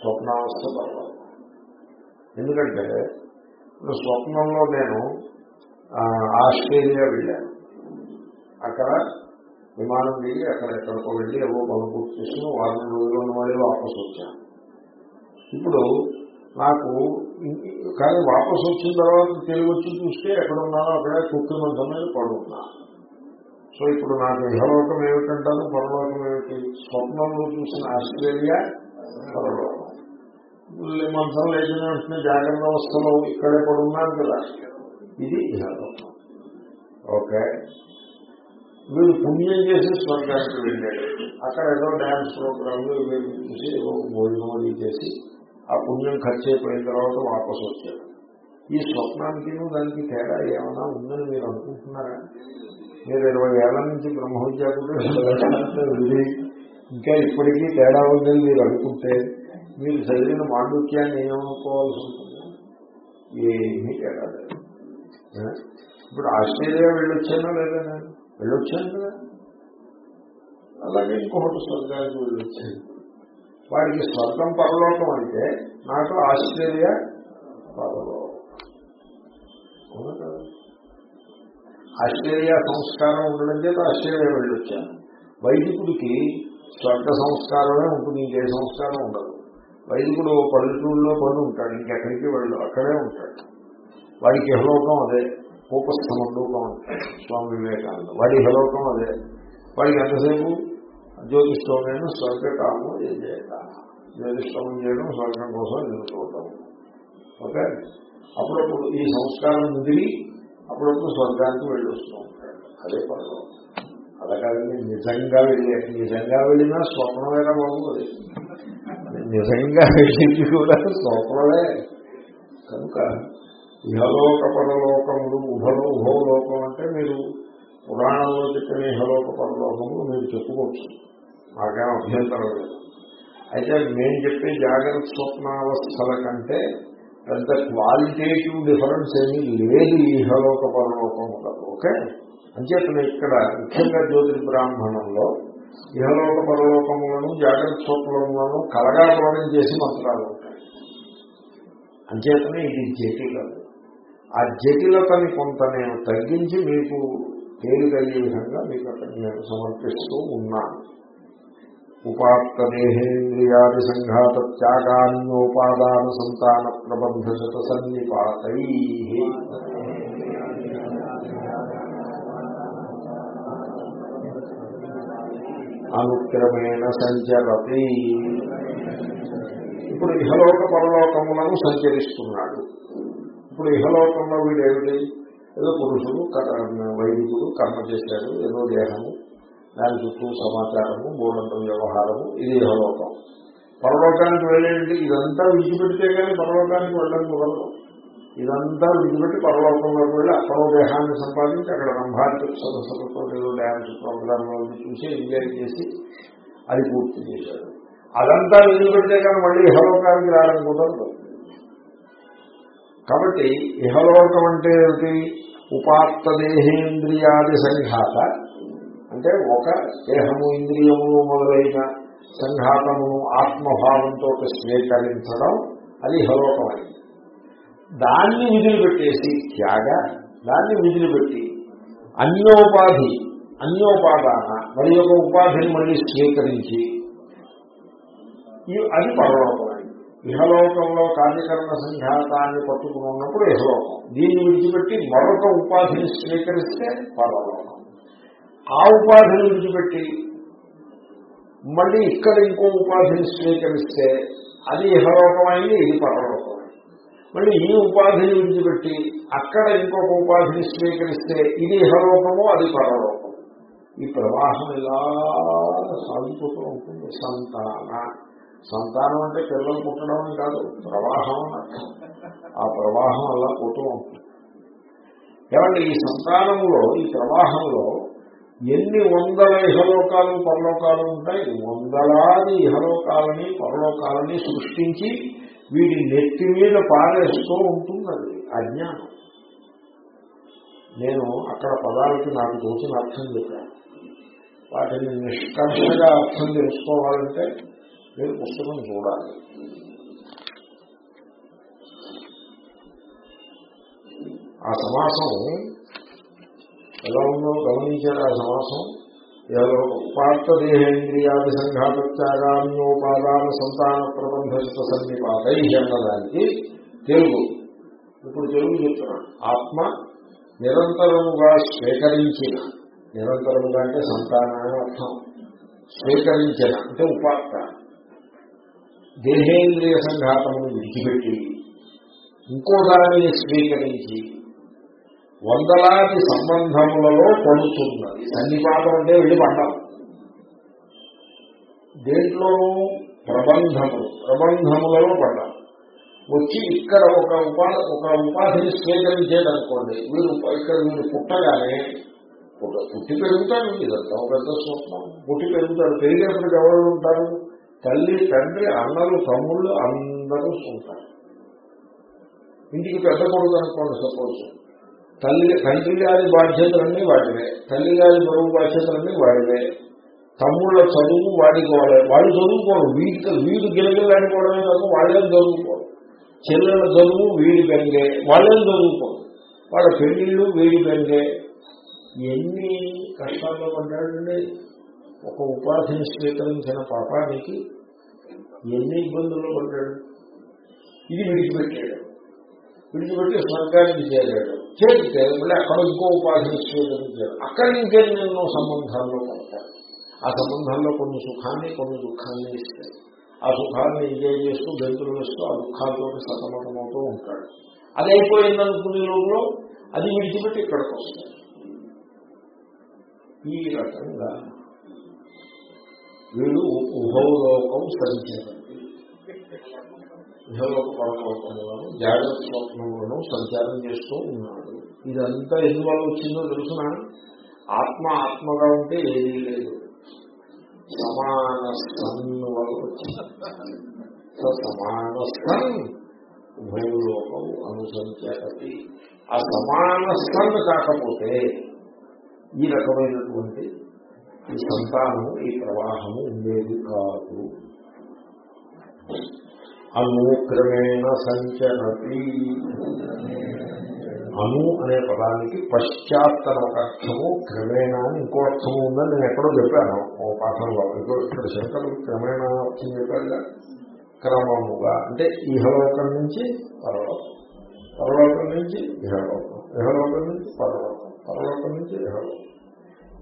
A: స్వప్నావస్థ పరలోకం. ఎందుకంటే స్వప్నంలో నేను ఆస్ట్రేలియా వెళ్ళాను. అక్కడ విమానం దిగి అక్కడ ఎక్కడికో వెళ్ళి ఏవో పనులు పూర్తి చేసుకుని వారం రోజులు ఉన్న వాళ్ళు వాపసు వచ్చాను. ఇప్పుడు నాకు కానీ వాపసు వచ్చిన తర్వాత తిరిగి వచ్చి చూస్తే ఎక్కడున్నానో అక్కడే కుక్కి మంచం మీద పడున్నా సో ఇప్పుడు నాకు ఇహలోకం ఏమిటంటారు పరలోకం ఏమిటి? స్వప్నంలో చూసిన ఆస్ట్రేలియా పరలోకం. మంచం లేచిన వెంటనే జాగ్రత్త అవస్థలో ఇక్కడే పడున్నాను కదా. ఇది ఇహలోకం. ఓకే. వీడు పుణ్యం చేసి స్వర్గానికి వెళ్ళాడు. అక్కడ ఏదో డ్యాన్స్ ప్రోగ్రాంలు ఇవి చూసి ఏదో భోజనం చేసి ఆ పుణ్యం ఖర్చు అయిపోయిన తర్వాత వాపసు వచ్చాడు. ఈ స్వప్నానికి దానికి తేడా ఏమైనా ఉందని మీరు అనుకుంటున్నారా? మీరు ఇరవై ఏళ్ళ నుంచి బ్రహ్మ ఇంకా ఇప్పటికీ తేడా ఉందని మీరు అనుకుంటే మీరు చదివిన మాండుక్యాన్ని ఏమనుకోవాల్సి ఉంటుంది? ఏమీ తేడా లేదు. ఇప్పుడు ఆస్ట్రేలియా వెళ్ళొచ్చానా లేదా? నేను వెళ్ళొచ్చాను కదా. అలాగే ఇంకొకటి స్వర్గానికి వెళ్ళొచ్చాను వాడికి స్వర్గం పరలోకం అంటే నాకు ఆస్ట్రేలియా పరలోకం. ఆస్ట్రేలియా సంస్కారం ఉండడం చేత ఆస్ట్రేలియా వెళ్ళొచ్చాను వైదికుడికి స్వర్గ సంస్కారమే ఉంటుంది ఇంకే సంస్కారం ఉండదు. వైదికుడు పల్లెటూరులో పడి ఉంటాడు ఇంకెక్కడికి వెళ్ళు అక్కడే ఉంటాడు. వాడికి ఇహలోకం అదే. ఉపస్థమండూకం లోకం స్వామి వివేకానంద. వాడి హలోకం అదే. వాడికి ఎంతసేపు? జ్యోతిష్టమైన స్వర్గకామం ఏం చేయట జ్యోతిష్టమం చేయడం స్వర్గం కోసం ఎదుర్కోవటం ఓకే? అప్పుడప్పుడు ఈ సంస్కారం ముదిరి అప్పుడప్పుడు స్వర్గానికి వెళ్ళి వస్తూ ఉంటాడు. అదే పర్వం. అలా కాదండి నిజంగా వెళ్ళి నిజంగా వెళ్ళినా స్వప్నమేనా బాబు అది? నిజంగా వెళ్ళి కూడా స్వప్నమే. కనుక ఇహలోక పరలోకములు ఉభలు ఉభవలోకం అంటే మీరు పురాణంలో చెప్పిన ఇహలోక పరలోకములు మీరు చెప్పుకోవచ్చు. మాకేం అభ్యంతరం లేదు. అయితే మేము చెప్పే జాగ్రత్త స్వప్నావస్థల కంటే పెద్ద క్వాలిటేటివ్ డిఫరెన్స్ ఏమీ లేదు ఈ ఇహలోక పరలోకములలో ఓకే? అంచేతనే ఇక్కడ ముఖ్యంగా జ్యోతి బ్రాహ్మణంలో ఇహలోక పరలోకములను జాగ్రత్త స్వప్నములను కలగాపురం చేసి మంత్రాలు ఉంటాయి. అంచేతనే ఇది జటిలం ఆ జటిలతని కొంత నేను తగ్గించి మీకు తేలికయ్యే విధంగా మీకు అక్కడ నేను సమర్పిస్తూ ఉన్నాను. ఉపాత్తదేహేంద్రియాది సంఘాత త్యాగాన్యోపాదాన సంతాన ప్రబంధ శత సన్నిపాతై. అనుక్రమేణ సంచరతి. ఇప్పుడు ఇహలోక పరలోకములను సంచరిస్తున్నాడు. ఇప్పుడు ఇహలోకంలో వీడేమిటి? ఏదో పురుషుడు కర్మ- వైదికుడు కర్మ చేశాడు ఏదో దేహము దాని చుట్టూ సమాచారము మూడంత వ్యవహారము ఇది ఇహలోకం. పరలోకానికి వెళ్ళేంటి ఇదంతా విడిచిపెడితే కానీ పరలోకానికి వెళ్ళడం కుదరదు. ఇదంతా విడిచిపెట్టి పరలోకంలోకి వెళ్ళి అక్కడో దేహాన్ని సంపాదించి అక్కడ రంభాటి సదస్సులతో ఏదో డ్యాన్స్ ప్రోగ్రాంలో చూసి ఎంజాయ్ చేసి అది పూర్తి చేశాడు. అదంతా విడిచిపెడితే కానీ మళ్ళీ ఇహలోకానికి రావడం కుదరదు. కాబట్టి ఇహలోకం అంటే ఏమిటి? ఉపాత్త దేహేంద్రియాది సంఘాత. అంటే ఒక దేహము ఇంద్రియము మొదలైన సంఘాతమును ఆత్మభావంతో స్వీకరించడం అది ఇహలోకమైంది. దాన్ని విధులుపెట్టేసి త్యాగ దాన్ని విధులుపెట్టి అన్యోపాధి అన్యోపాదాన మరి ఒక ఉపాధిని మళ్ళీ స్వీకరించి అది పరలోకం. ఇహలోకంలో కార్యకరణ సంఘాతాన్ని పట్టుకుని ఉన్నప్పుడు ఇహలోకం. దీన్ని విడిచిపెట్టి మరొక ఉపాధిని స్వీకరిస్తే పరలోకం. ఆ ఉపాధిని విడిచిపెట్టి మళ్ళీ ఇక్కడ ఇంకో ఉపాధిని స్వీకరిస్తే అది ఇహలోకమైంది ఇది పరలోకం. మళ్ళీ ఈ ఉపాధిని విడిచిపెట్టి అక్కడ ఇంకొక ఉపాధిని స్వీకరిస్తే ఇది ఇహలోకము అది పరలోకం. ఈ ప్రవాహం ఇలా సాగిపోతూ ఉంటుంది సంతాన. సంతానం అంటే పిల్లలు పుట్టడం అని కాదు ప్రవాహం అర్థం. ఆ ప్రవాహం అలా పోతూ ఉంటుంది. ఏమంటే ఈ సంతానంలో ఈ ప్రవాహంలో ఎన్ని వందల ఇహలోకాలు పరలోకాలు ఉంటాయి? వందలాది ఇహలోకాలని పరలోకాలని సృష్టించి వీడి నెత్తి మీద పారేస్తూ ఉంటుంది అజ్ఞానం నేను అక్కడ పదాలకి నాకు తోచిన అర్థం చెప్పాను. వాటిని నిష్కర్షగా అర్థం తెలుసుకోవాలంటే మీరు పుస్తకం చూడాలి. ఆ సమాసం ఎలా ఉందో గమనించారు? ఆ సమాసం? ఉపాత్తదేహేంద్రియాది సంఘాతత్యాగాన్యోపాదాన సంతాన ప్రబంధ సన్నిపాతై అన్నదానికి తెలుగు. ఇప్పుడు తెలుగు చెప్తున్నాను ఆత్మ నిరంతరముగా స్వీకరించిన నిరంతరముగా అంటే సంతానాన్ని అర్థం. స్వీకరించిన అంటే ఉపాత్త. దేహేంద్రియ సంఘాతమును విడిచిపెట్టి ఇంకో దానిని స్వీకరించి వందలాది సంబంధములలో పడుతున్నది. సన్నిపాతం అంటే వెళ్ళి పడ్డాం దేంట్లోనూ ప్రబంధములు ప్రబంధములలో పడ్డాం వచ్చి ఇక్కడ ఒక ఉపాధి ఒక ఉపాధిని స్వీకరించేదనుకోండి మీరు ఇక్కడ మీరు పుట్టగానే పుట్టి పెరుగుతాడు ఇదంతా ఒక పెద్ద స్వప్నం పుట్టి పెరుగుతాడు పెరిగేప్పటికి ఎవరు ఉంటారు? తల్లి తండ్రి అన్నలు తమ్ముళ్ళు అందరూ ఉంటారు. ఇంటికి పెద్ద కొడుకు అనుకోండి సపోజ్. తల్లి తండ్రి గారి బాధ్యతలన్నీ వాడివే తల్లి గారి బరువు బాధ్యతలన్నీ వాడివే తమ్ముళ్ళ చదువు వాడికి వాడే. వాళ్ళు చదువుకోరు వీడికి వీడు గిలగిలాడుకోవడమే కాదు వాళ్ళేం చదువుకోడు చెల్లెల చదువు వీడి బెంగే వాళ్ళేం చదువుకోడు వాళ్ళ పెళ్ళిళ్ళు వీడి బెంగే ఎన్ని కష్టాల్లో పడ్డాడండి. ఒక ఉపాధిని స్వీకరించిన పాపానికి ఎన్ని ఇబ్బందులు పడ్డాడు? ఇది విడిచిపెట్టాడు. విడిచిపెట్టి స్వర్గానికి చేరాడు. చేరితే మళ్ళీ అక్కడ ఇంకో ఉపాధిని స్వీకరించాడు. అక్కడ ఇంకెన్నెన్నో సంబంధాల్లో పడతాడు ఆ సంబంధాల్లో కొన్ని సుఖాన్ని కొన్ని దుఃఖాన్ని ఇస్తాయి. ఆ సుఖాన్ని ఎంజాయ్ చేస్తూ గంతులు వేస్తూ ఆ దుఃఖాలతో సతమతమవుతూ ఉంటాడు. అది అయిపోయిందనుకునే లోపల అది విడిచిపెట్టి ఇక్కడికి వస్తాడు. ఈ రకంగా వీడు ఉభవలోకం సంచరండి ఉభవలోక పరలోకంలోను జాగ్రత్త సంచారం చేస్తూ ఉన్నాడు. ఇదంతా ఎందువల్ల వచ్చిందో తెలుసిన ఆత్మ ఆత్మగా ఉంటే ఏదీ లేదు. సమాన సన్ వల్ల వచ్చింది. సమాన సన్ ఉభయలోకం అనుసంచరతి. ఆ సమాన సన్ కాకపోతే ఈ రకమైనటువంటి ఈ సంతానం ఈ ప్రవాహము ఉండేది కాదు. అనుక్రమేణ సంచరతి. అను అనే పదానికి పశ్చాత్తన ఒక అర్థము క్రమేణ అని ఇంకో అర్థము ఉందని నేను ఎక్కడో చెప్పాను. ఓ పాఠంలో ఇంకో ఇక్కడ శంకరులు క్రమేణ అర్థం చెప్పారుగా క్రమముగా. అంటే ఇహలోకం నుంచి పరలోకం. పరలోకం నుంచి ఇహలోకం. ఇహలోకం నుంచి పరలోకం. పరలోకం నుంచి ఇహలోకం.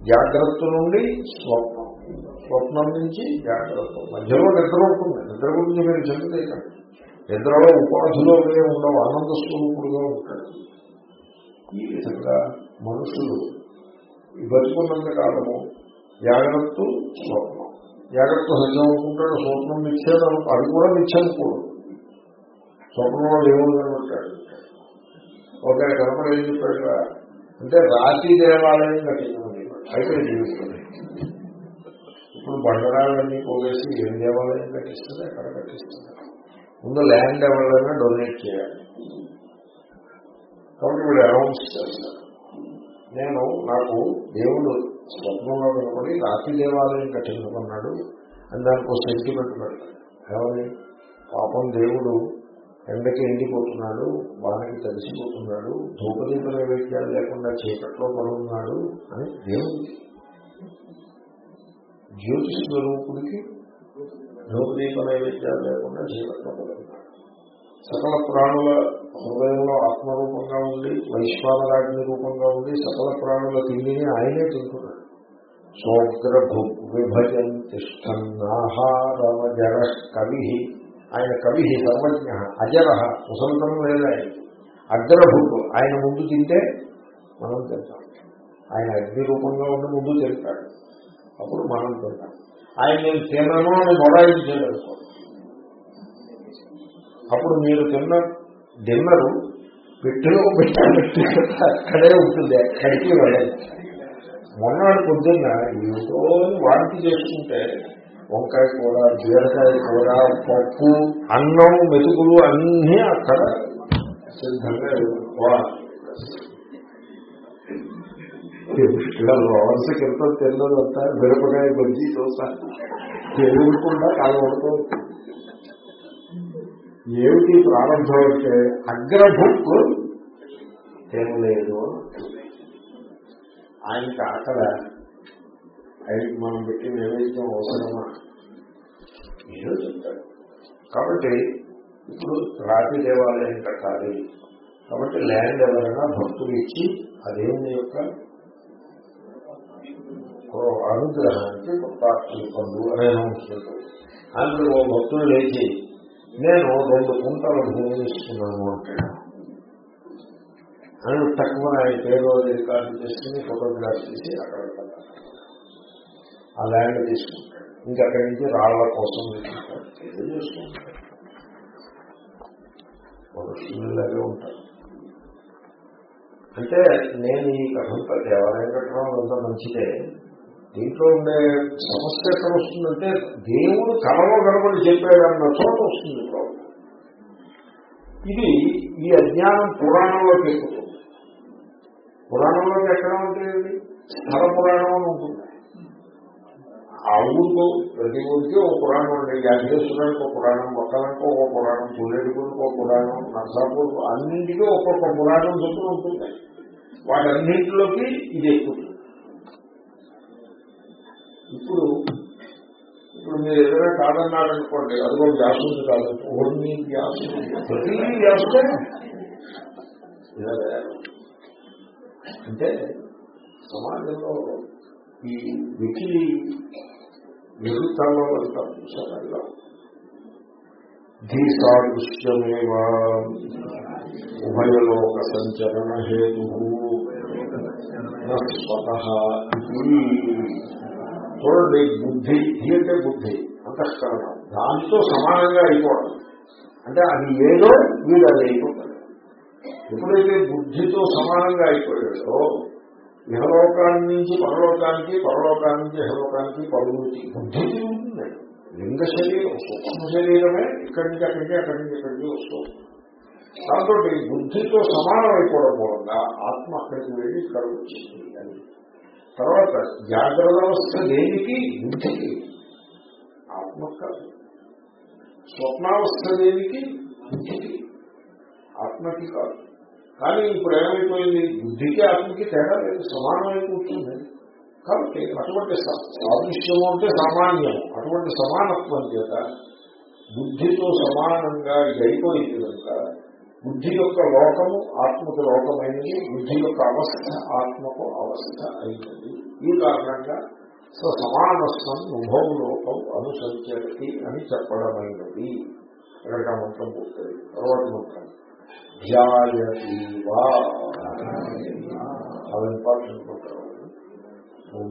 A: జాగ్రత్త నుండి స్వప్నం. స్వప్నం నుంచి జాగ్రత్త. మధ్యలో నిద్ర ఉంటుంది. నిద్ర గురించి మీరు చింతలేకండి నిద్రలో ఉపాధిలో ఉండవు. ఆనంద స్వరూపుడుగా ఉంటాడు ఈ విధంగా మనుషులు బతుకున్నంత కాలము జాగ్రత్త స్వప్నం. జాగ్రత్త సజ్జం అనుకుంటాడు స్వప్నం నిచ్చేది అది కూడా నిచ్చేయకూడదు స్వప్నంలో దేవుడు కనబడతాడు ఒక కనపడ చెప్పాడు అంటే రాతి దేవాలయం కట్టించమని అయితే జీవిస్తుంది. ఇప్పుడు బండరాళ్ళన్నీ పోగేసి ఏం దేవాలయం కట్టిస్తుంది అక్కడ కట్టిస్తుంది? ముందు ల్యాండ్ ఎవరైనా డొనేట్ చేయాలి. కాబట్టి వీడు అనౌన్స్ చేస్తారు. నేను నాకు దేవుడు స్వప్నంలో కనపడి రాతి దేవాలయం కట్టించుకున్నాడు అని దానికి ఒక సెంటిమెంట్ పెడతాడు ఏమని? పాపం దేవుడు ఎండకి ఎండిపోతున్నాడు వానికి తడిసిపోతున్నాడు ధూపదీప నైవేద్యాలు లేకుండా చీకట్లో పడున్నాడు అని దేవుడికి జ్యోతి స్వరూపుడికి ధూపదీప నైవేద్యాలు లేకుండా చీకట్లో పడుతున్నాడు. సకల ప్రాణుల హృదయంలో ఆత్మరూపంగా ఉండి వైశ్వానరాజ్ఞ రూపంగా ఉండి సకల ప్రాణుల తిండిని ఆయనే తింటున్నాడు. సోగ్ర విభజన్ తిష్టన్నాహారవ జర కవి ఆయన కవి సర్వజ్ఞ అజర వసంతం లేదా అగ్రభుడు ఆయన ముందు తింటే మనం తింటాం. ఆయన అగ్ని రూపంగా ఉండి ముందు తింటాడు. అప్పుడు మనం తింటాం. ఆయన నేను తినను అని మొడాయిలు చేయగలుగుతాం అప్పుడు మీరు తిన్న డిన్నరు పెట్టిలో పెట్టి అక్కడే ఉంటుంది అక్కడికి వెళ్ళాలి. మొన్నటి పొద్దున్న ఏదో వాంతి చేసుకుంటే వంకాయ కూర బీరకాయ కూర పప్పు అన్నం మెతుకులు అన్నీ అక్కడ సిద్ధంగా ఇలా రోన్స్ క్రితం తిన్నదంతా మిరపకాయ బజ్జి దోశ. తెలుగుకుండా కలవడుతూ ఏమిటి ప్రారంభం అంటే అగ్రభుక్కు తినలేదు. ఆయనకి అక్కడ ఆయనకి మనం పెట్టి నైవేద్యం అవసరమా? ఏదో చెప్తాడు. కాబట్టి ఇప్పుడు రాతి దేవాలయం కట్టాలి. కాబట్టి ల్యాండ్ ఎవరైనా భక్తులు ఇచ్చి ఆ దేవుని యొక్క అనుగ్రహానికి పండు అనే అనుకుంటుంది అందులో ఓ భక్తులు లేచి నేను రెండు కుంటల భూమిని ఇస్తున్నాను అంటాను అని తక్కువ ఆయన పేరు రికార్డు చేసుకుని ఫోటోగ్రాఫ్ చేసి అక్కడ ఆ ల్యాండ్ తీసుకుంటాడు. ఇంకా అక్కడి నుంచి రాళ్ళ కోసం తీసుకుంటాడు. ఏదో చేసుకుంటాడు. మనుషులాగే ఉంటారు అంటే నేను ఈ కథంతా దేవాలయం కట్టడం అంత మంచిదే. దీంట్లో ఉండే సమస్య ఎక్కడ వస్తుందంటే దేవుడు కలవ కనబడి చెప్పాడన్న చోట వస్తుంది ప్రాబ్లం ఇది ఈ అజ్ఞానం పురాణంలోకి ఎక్కుతుంది. పురాణంలోకి ఎక్కడ ఉంటుంది? స్థల పురాణం ఉంటుంది. ఆ ఊరికో ప్రతి ఊరికి ఒక పురాణం ఉండే యాభేశ్వరానికి ఒక పురాణం మొక్కలకు ఒక పురాణం పుల్లెడుగురికి ఒక పురాణం నర్సాపూర్ అన్నింటికీ ఒక్కొక్క పురాణం చొప్పున ఉంటుంది. వాటన్నింటిలోకి ఇది ఎక్కువ ఇప్పుడు ఇప్పుడు మీరు ఏదైనా కాదన్నారనుకోండి అదిగో వ్యాసుడు కాదు ఓన్లీ వ్యాసుడు. ప్రతి వ్యాసుడే అంటే సమాజంలో ఈ వికిలి నిరుతాలో వెళ్తాం చూసారా ధీసాదృశ్యమేవ. ఉభయలోక సంచరణ హేతు స్వత చూడండి బుద్ధి ధీ అంటే బుద్ధి అంతఃకరణం. దాంతో సమానంగా అయిపోవడం. అంటే అది ఏదో వీడు అది అయిపోతాడు. ఎప్పుడైతే బుద్ధితో సమానంగా అయిపోయాడో ఇహలోకాన్ని నుంచి పరలోకానికి పరలోకాన్ని నుంచి ఇహలోకానికి పరువుకి బుద్ధికి ఉంటుంది. లింగ శరీరం సూక్ష్మ శరీరమే ఇక్కడి నుంచి అక్కడికి అక్కడి నుంచి ఇక్కడికి వస్తుంది. దాంతో బుద్ధితో సమానం అయిపోవడం ఆత్మ అక్కడికి వెళ్ళి ఇక్కడ వచ్చింది అని. తర్వాత జాగ్రత్త అవస్థ దేనికి? బుద్ధికి. ఆత్మ కాదు స్వప్నావస్థ దేనికి? బుద్ధికి. ఆత్మకి కాదు. కానీ ఇప్పుడు ఏమైపోయింది బుద్ధికి ఆత్మకి తేడా లేదు. సమానమై కూర్చుంది కాబట్టి అటువంటి సా- సాదృశ్యము అంటే సామాన్యం. అటువంటి సమానత్వం చేత బుద్ధితో సమానంగా ఇది అయిపోయింది కనుక బుద్ధి యొక్క లోకము ఆత్మకు లోకమైనది. బుద్ధి యొక్క అవస్థ ఆత్మకు అవస్థ అయినది. ఈ కారణంగా సో సమానస్థం ఉభవ లోకం అనుసరించది అని చెప్పడమైనది. ఇక్కడ మంత్రం పూర్తయి తర్వాత మంత్రం జాయతి వా చాలా ఇంపార్టెంట్ ఉంటారు ఓం